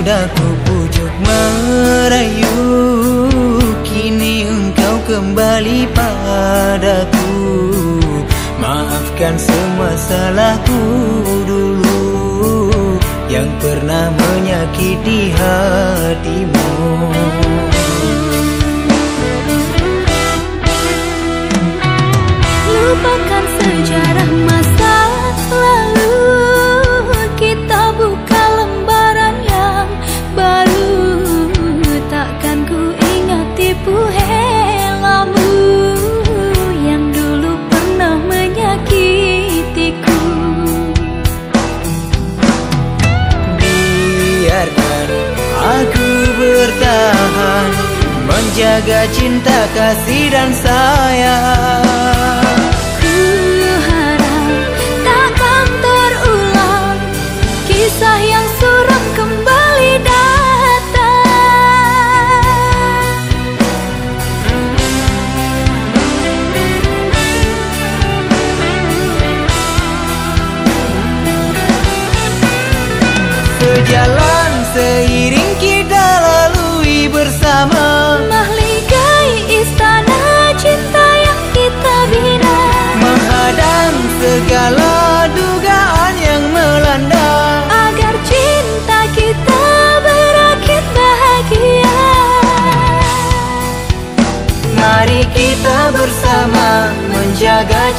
Dua sudah ku pujuk merayu. Kini engkau kembali padaku. Maafkan semua salahku dulu Yang pernah menyakiti hatimu Menjaga cinta kasih dan sayang. Ku harap takkan terulang Kisah yang suram kembali datang. Sejalan seiring kita lalui bersama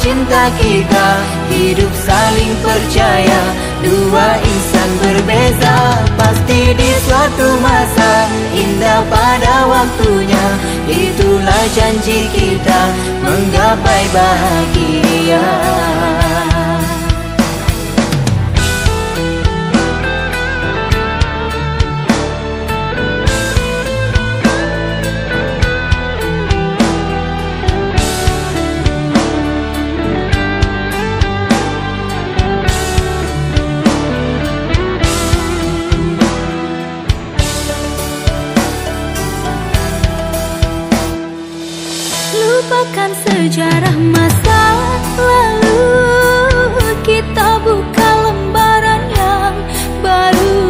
cinta kita Hidup saling percaya Dua insan berbeza Pasti di suatu masa Indah pada waktunya Itulah janji kita Menggapai bahagia Lupakan sejarah masa lalu. Kita buka lembaran yang baru.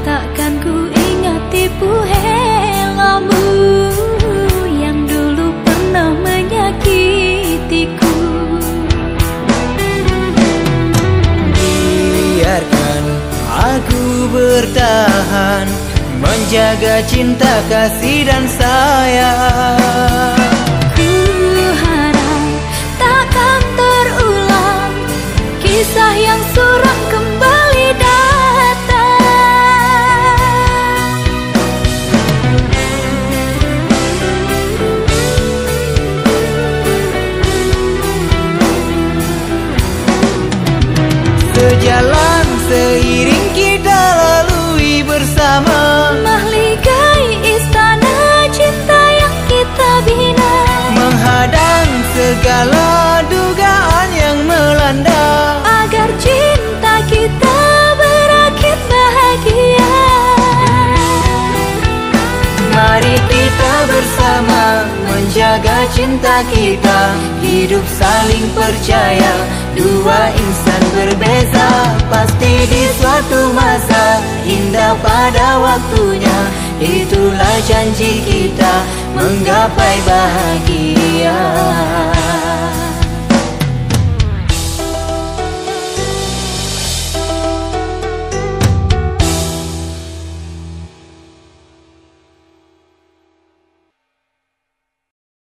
Takkan ku ingat tipu helamu Yang dulu pernah menyakitiku. Biarkan aku bertahan Menjaga cinta kasih dan sayang menjaga cinta kita Hidup saling percaya. Dua insan berbeza Pasti di suatu masa. Indah pada waktunya Itulah janji kita Menggapai bahagia